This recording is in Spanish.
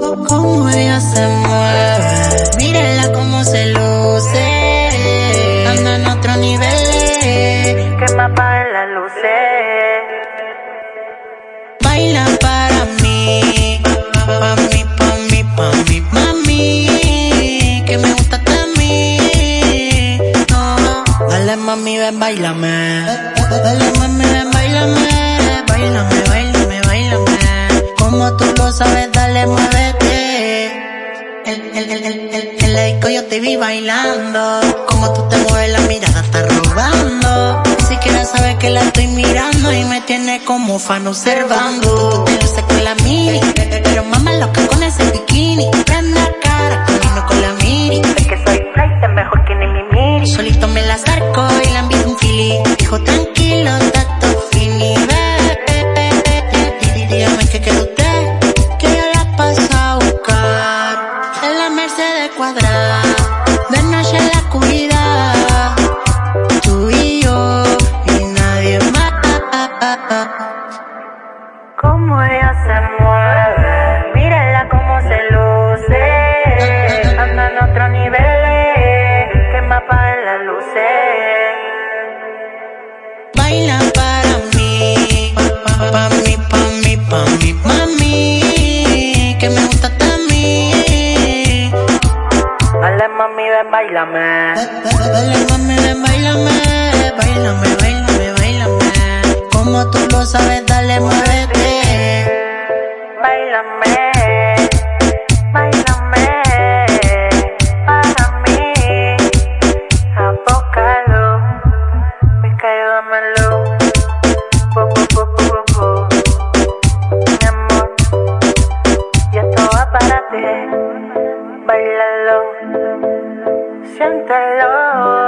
Como ella se mueve, mírenla como se luce. Anda en otro nivel, que me apaguen las luces. Baila para mí, pa' mí, pa' mí, pa' mí, mami. Que me gusta a mí. No. Dale mami, ven, bailame. Dale mami, ven, bailame, bailame. El, el, el, el, el, el disco yo te vi bailando. Como tú te mueves, la mirada está robando. Ni siquiera sabes que la estoy mirando y me tiene como fan observando. Tú te luces con la mini, pero mamá loca con ese bikini. Prende la cara, camino con la mini. Es que soy flight, mejor que ni mi mini. Solito me la acerco y la envío un fili. Dijo tranquilo, tato fini. De noche en la oscuridad. Tú y yo y nadie más. Cómo ella se mueve. Mírala cómo se luce. Anda en otro nivel. Que me apaguen las luces. Baila para mí, pa, pa mí, pa mí, pa mí, mami, que me gusta mami, ven, bailame. Dale mami, ven, bailame, bailame, bailame, bailame. Como tú lo sabes, dale, muévete. Bailame. Bailame. Para mí. Apócalo. Mica, ayúdamelo. Bu, Siéntelo.